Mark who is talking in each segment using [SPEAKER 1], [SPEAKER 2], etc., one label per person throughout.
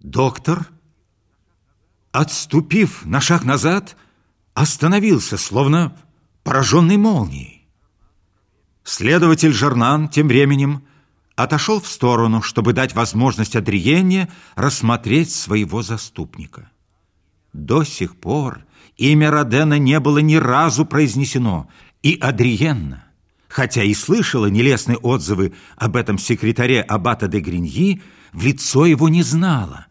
[SPEAKER 1] Доктор, отступив на шаг назад, остановился, словно пораженный молнией. Следователь Жернан тем временем отошел в сторону, чтобы дать возможность Адриене рассмотреть своего заступника. До сих пор имя Родена не было ни разу произнесено, и Адриенна, хотя и слышала нелестные отзывы об этом секретаре Аббата де Гриньи, в лицо его не знала.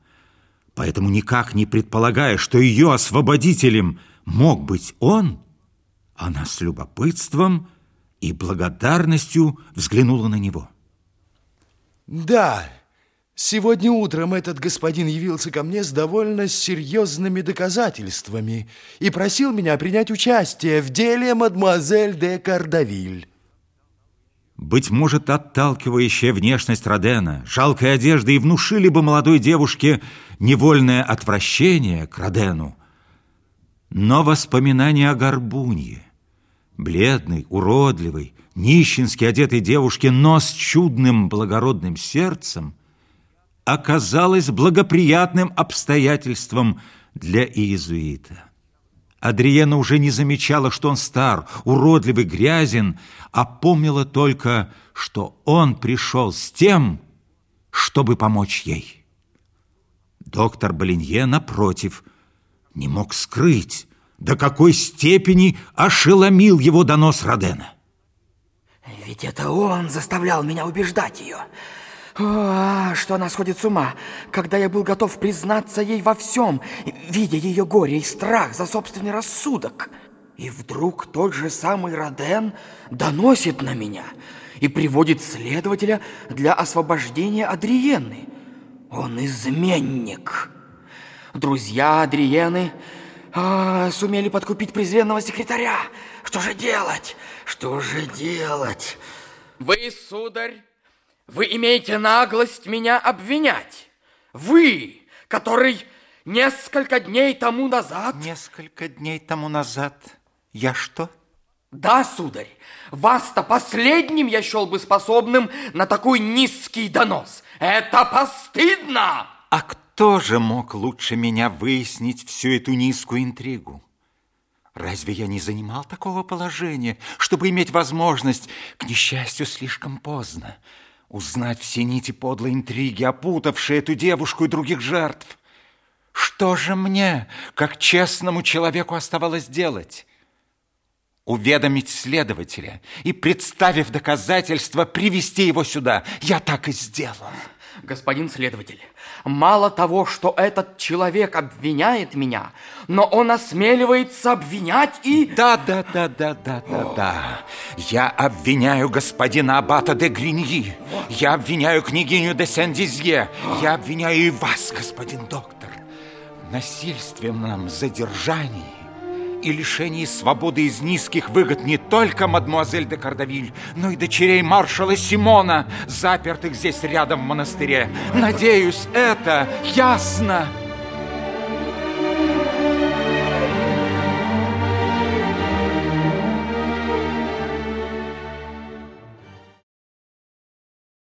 [SPEAKER 1] Поэтому никак не предполагая, что ее освободителем мог быть он, она с любопытством и благодарностью взглянула на него.
[SPEAKER 2] Да, сегодня утром этот господин явился ко мне с довольно серьезными доказательствами и просил меня принять участие в деле мадемуазель де Кардавиль.
[SPEAKER 1] Быть может, отталкивающая внешность Родена, жалкая одежда и внушили бы молодой девушке невольное отвращение к Родену. Но воспоминания о Горбунье, бледной, уродливой, нищенски одетой девушке, но с чудным благородным сердцем, оказалось благоприятным обстоятельством для иезуита. Адриена уже не замечала, что он стар, уродливый, грязен, а помнила только, что он пришел с тем, чтобы помочь ей. Доктор Болинье, напротив, не мог скрыть, до какой степени ошеломил его донос Родена.
[SPEAKER 3] Ведь это он заставлял меня убеждать ее. О, что она сходит с ума, когда я был готов признаться ей во всем, видя ее горе и страх за собственный рассудок. И вдруг тот же самый Роден доносит на меня и приводит следователя для освобождения Адриены. Он изменник. Друзья Адриены а, сумели подкупить презренного секретаря. Что же делать? Что же делать? Вы, сударь, вы имеете наглость меня обвинять. Вы, который несколько дней тому назад...
[SPEAKER 1] Несколько дней тому назад я что?
[SPEAKER 3] Да, сударь, вас-то последним я счел бы способным на такой низкий донос. Это постыдно!
[SPEAKER 1] А кто же мог лучше меня выяснить всю эту низкую интригу? Разве я не занимал такого положения, чтобы иметь возможность, к несчастью, слишком поздно, узнать все нити подлой интриги, опутавшие эту девушку и других жертв? Что же мне, как честному человеку, оставалось делать? Уведомить следователя и, представив доказательства, привести его сюда. Я так и сделал.
[SPEAKER 3] Господин следователь, мало того, что этот человек обвиняет меня, но он осмеливается обвинять и...
[SPEAKER 1] Да, да, да, да, да, да, да. Я обвиняю господина Аббата де Гриньи. Я обвиняю княгиню де Сен-Дизье. Я обвиняю и вас, господин доктор, в насильственном задержании и лишении свободы из низких выгод не только мадмуазель де Кардавиль, но и дочерей маршала Симона, запертых здесь рядом в монастыре. Надеюсь, это ясно.